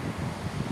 何?